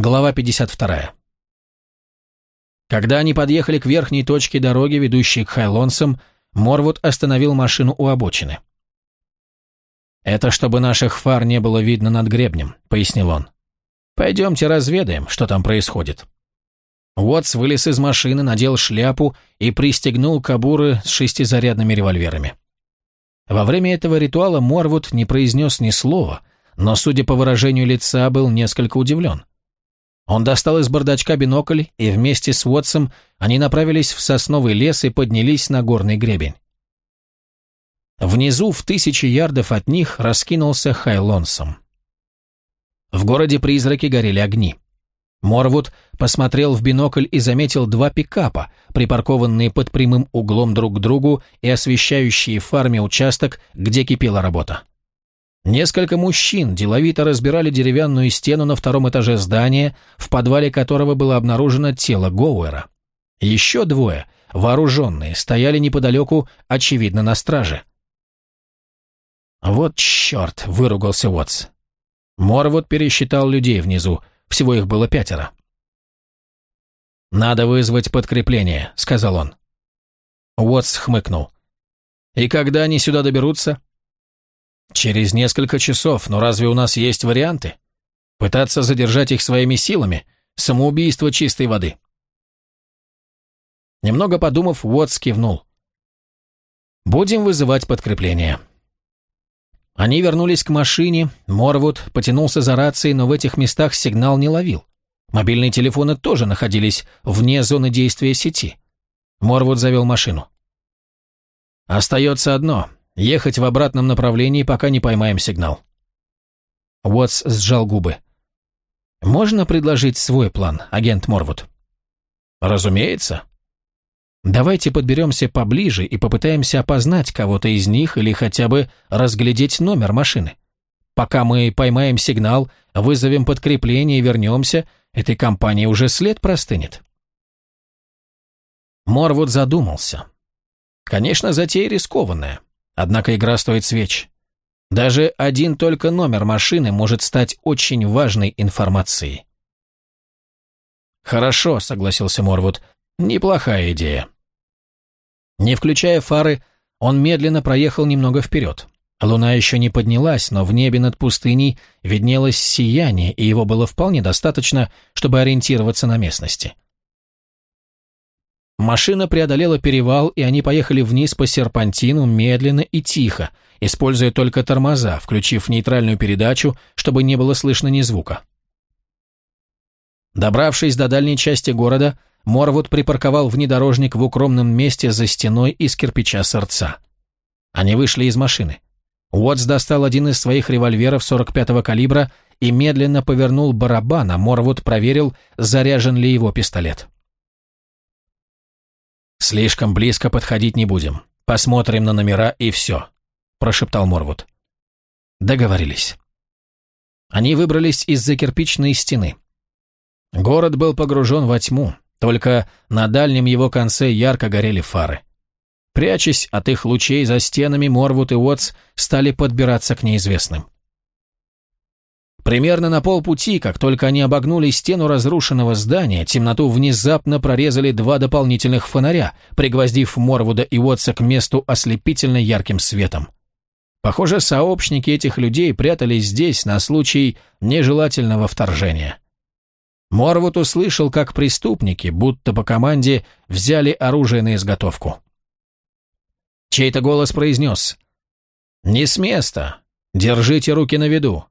Глава 52. Когда они подъехали к верхней точке дороги, ведущей к Хайлонсам, Морвуд остановил машину у обочины. «Это чтобы наших фар не было видно над гребнем», — пояснил он. «Пойдемте разведаем, что там происходит». Уотс вылез из машины, надел шляпу и пристегнул кабуры с шестизарядными револьверами. Во время этого ритуала Морвуд не произнес ни слова, но, судя по выражению лица, был несколько удивлен. Он достал из бардачка бинокль, и вместе с Уотсом они направились в сосновый лес и поднялись на горный гребень. Внизу, в тысячи ярдов от них, раскинулся Хайлонсом. В городе призраки горели огни. Морвуд посмотрел в бинокль и заметил два пикапа, припаркованные под прямым углом друг к другу и освещающие фарме участок, где кипела работа. Несколько мужчин деловито разбирали деревянную стену на втором этаже здания, в подвале которого было обнаружено тело Гоуэра. Еще двое, вооруженные, стояли неподалеку, очевидно, на страже. «Вот черт!» — выругался Уотс. Морвуд пересчитал людей внизу, всего их было пятеро. «Надо вызвать подкрепление», — сказал он. Уотс хмыкнул. «И когда они сюда доберутся?» Через несколько часов, но разве у нас есть варианты? Пытаться задержать их своими силами? Самоубийство чистой воды. Немного подумав, Уотс кивнул. «Будем вызывать подкрепление». Они вернулись к машине, Морвуд потянулся за рацией, но в этих местах сигнал не ловил. Мобильные телефоны тоже находились вне зоны действия сети. Морвуд завел машину. «Остается одно Ехать в обратном направлении, пока не поймаем сигнал. Уотс сжал губы. «Можно предложить свой план, агент Морвуд?» «Разумеется». «Давайте подберемся поближе и попытаемся опознать кого-то из них или хотя бы разглядеть номер машины. Пока мы поймаем сигнал, вызовем подкрепление и вернемся, этой компании уже след простынет». Морвуд задумался. Конечно, затея рискованная. Однако игра стоит свеч. Даже один только номер машины может стать очень важной информацией. «Хорошо», — согласился Морвуд, — «неплохая идея». Не включая фары, он медленно проехал немного вперед. Луна еще не поднялась, но в небе над пустыней виднелось сияние, и его было вполне достаточно, чтобы ориентироваться на местности. Машина преодолела перевал, и они поехали вниз по серпантину медленно и тихо, используя только тормоза, включив нейтральную передачу, чтобы не было слышно ни звука. Добравшись до дальней части города, Морвуд припарковал внедорожник в укромном месте за стеной из кирпича сердца. Они вышли из машины. Уотс достал один из своих револьверов 45-го калибра и медленно повернул барабан, а Морвуд проверил, заряжен ли его пистолет. «Слишком близко подходить не будем. Посмотрим на номера и все», – прошептал Морвуд. Договорились. Они выбрались из-за кирпичной стены. Город был погружен во тьму, только на дальнем его конце ярко горели фары. Прячась от их лучей за стенами, Морвуд и Уотс стали подбираться к неизвестным. Примерно на полпути, как только они обогнули стену разрушенного здания, темноту внезапно прорезали два дополнительных фонаря, пригвоздив Морвуда и Уотса к месту ослепительно ярким светом. Похоже, сообщники этих людей прятались здесь на случай нежелательного вторжения. Морвуд услышал, как преступники, будто по команде, взяли оружие на изготовку. Чей-то голос произнес «Не с места! Держите руки на виду!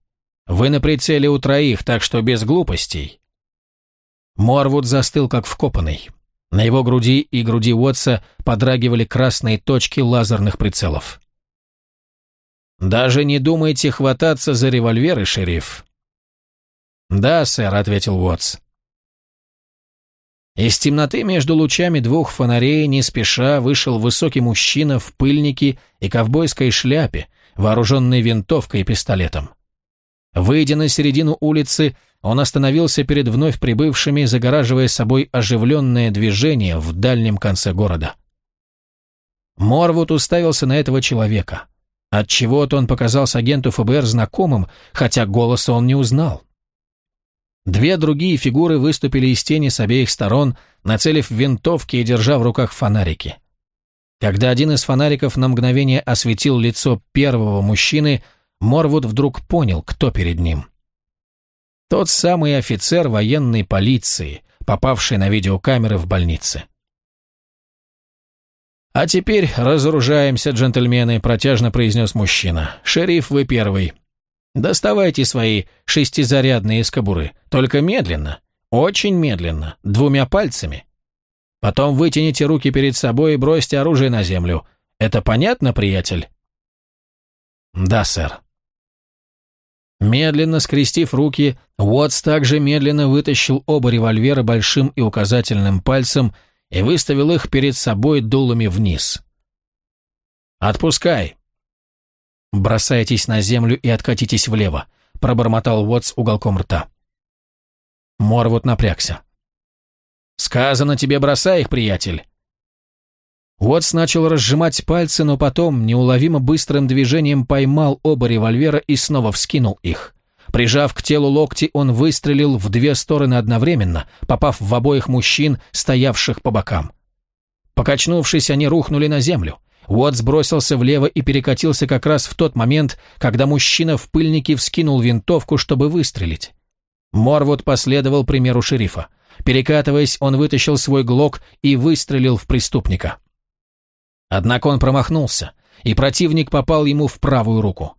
Вы на прицеле у троих, так что без глупостей». Морвуд застыл, как вкопанный. На его груди и груди Уотса подрагивали красные точки лазерных прицелов. «Даже не думайте хвататься за револьверы, шериф». «Да, сэр», — ответил Уотс. Из темноты между лучами двух фонарей не спеша вышел высокий мужчина в пыльнике и ковбойской шляпе, вооруженный винтовкой и пистолетом. Выйдя на середину улицы, он остановился перед вновь прибывшими, загораживая собой оживленное движение в дальнем конце города. Морвуд уставился на этого человека. Отчего-то он показался агенту ФБР знакомым, хотя голоса он не узнал. Две другие фигуры выступили из тени с обеих сторон, нацелив винтовки и держа в руках фонарики. Когда один из фонариков на мгновение осветил лицо первого мужчины, Морвуд вдруг понял, кто перед ним. Тот самый офицер военной полиции, попавший на видеокамеры в больнице. «А теперь разоружаемся, джентльмены», – протяжно произнес мужчина. «Шериф, вы первый. Доставайте свои шестизарядные из кобуры, только медленно, очень медленно, двумя пальцами. Потом вытяните руки перед собой и бросьте оружие на землю. Это понятно, приятель?» «Да, сэр». Медленно скрестив руки, Уотс также медленно вытащил оба револьвера большим и указательным пальцем и выставил их перед собой дулами вниз. «Отпускай!» «Бросайтесь на землю и откатитесь влево», — пробормотал Уотс уголком рта. Морвуд напрягся. «Сказано тебе, бросай их, приятель!» Уотс начал разжимать пальцы, но потом неуловимо быстрым движением поймал оба револьвера и снова вскинул их. Прижав к телу локти, он выстрелил в две стороны одновременно, попав в обоих мужчин, стоявших по бокам. Покачнувшись, они рухнули на землю. Уотс бросился влево и перекатился как раз в тот момент, когда мужчина в пыльнике вскинул винтовку, чтобы выстрелить. Морвуд последовал примеру шерифа. Перекатываясь, он вытащил свой глок и выстрелил в преступника. Однако он промахнулся, и противник попал ему в правую руку.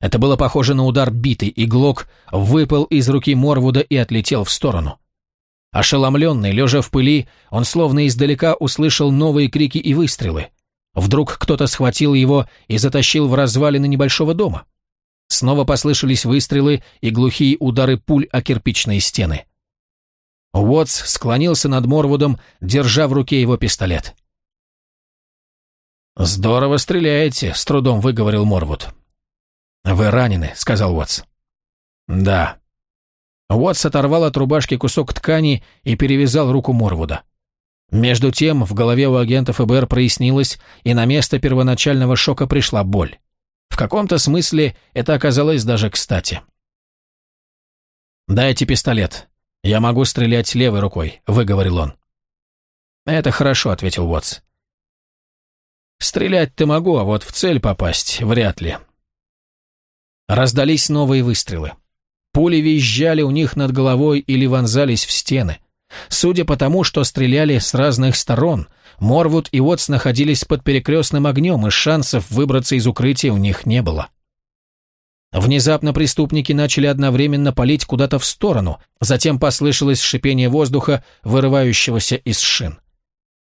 Это было похоже на удар биты, и глок выпал из руки Морвуда и отлетел в сторону. Ошеломленный, лежа в пыли, он словно издалека услышал новые крики и выстрелы. Вдруг кто-то схватил его и затащил в развалины небольшого дома. Снова послышались выстрелы и глухие удары пуль о кирпичные стены. Уотс склонился над Морвудом, держа в руке его пистолет. «Здорово стреляете», — с трудом выговорил Морвуд. «Вы ранены», — сказал Уотс. «Да». Уотс оторвал от рубашки кусок ткани и перевязал руку Морвуда. Между тем в голове у агента ФБР прояснилось, и на место первоначального шока пришла боль. В каком-то смысле это оказалось даже кстати. «Дайте пистолет. Я могу стрелять левой рукой», — выговорил он. «Это хорошо», — ответил Уотс. «Стрелять-то могу, а вот в цель попасть вряд ли». Раздались новые выстрелы. Пули визжали у них над головой или вонзались в стены. Судя по тому, что стреляли с разных сторон, Морвуд и Уотс находились под перекрестным огнем, и шансов выбраться из укрытия у них не было. Внезапно преступники начали одновременно палить куда-то в сторону, затем послышалось шипение воздуха, вырывающегося из шин.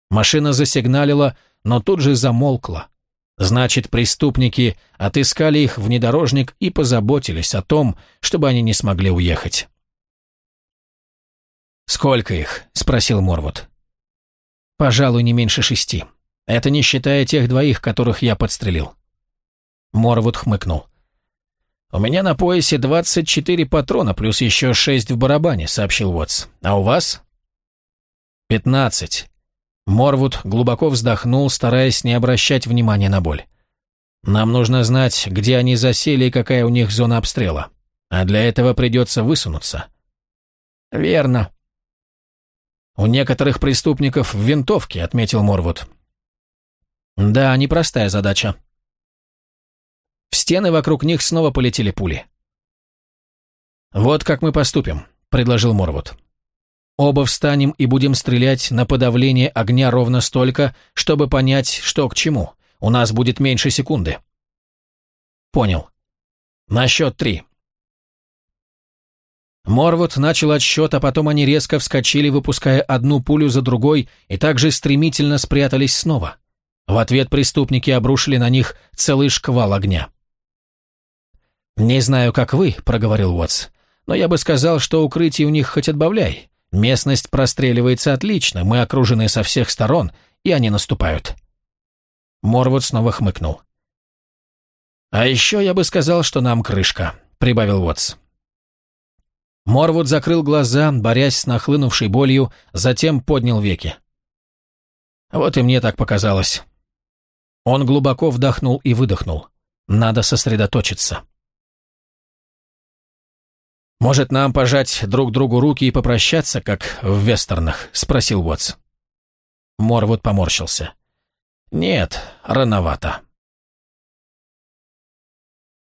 Машина засигналила, но тут же замолкла. Значит, преступники отыскали их внедорожник и позаботились о том, чтобы они не смогли уехать. «Сколько их?» – спросил Морвуд. «Пожалуй, не меньше шести. Это не считая тех двоих, которых я подстрелил». Морвуд хмыкнул. «У меня на поясе 24 патрона, плюс еще шесть в барабане», — сообщил Уотс. «А у вас?» «Пятнадцать. Морвуд глубоко вздохнул, стараясь не обращать внимания на боль. «Нам нужно знать, где они засели и какая у них зона обстрела. А для этого придется высунуться». «Верно». «У некоторых преступников винтовки», — отметил Морвуд. «Да, непростая задача». В стены вокруг них снова полетели пули. «Вот как мы поступим», — предложил Морвуд. Оба встанем и будем стрелять на подавление огня ровно столько, чтобы понять, что к чему. У нас будет меньше секунды. Понял. На счет три. Морвуд начал отсчет, а потом они резко вскочили, выпуская одну пулю за другой, и также стремительно спрятались снова. В ответ преступники обрушили на них целый шквал огня. «Не знаю, как вы», — проговорил Уотс, — «но я бы сказал, что укрытие у них хоть отбавляй. Местность простреливается отлично, мы окружены со всех сторон, и они наступают. Морвуд снова хмыкнул. «А еще я бы сказал, что нам крышка», — прибавил Уотс. Морвуд закрыл глаза, борясь с нахлынувшей болью, затем поднял веки. Вот и мне так показалось. Он глубоко вдохнул и выдохнул. Надо сосредоточиться. «Может, нам пожать друг другу руки и попрощаться, как в вестернах?» – спросил Уотс. Морвуд поморщился. «Нет, рановато».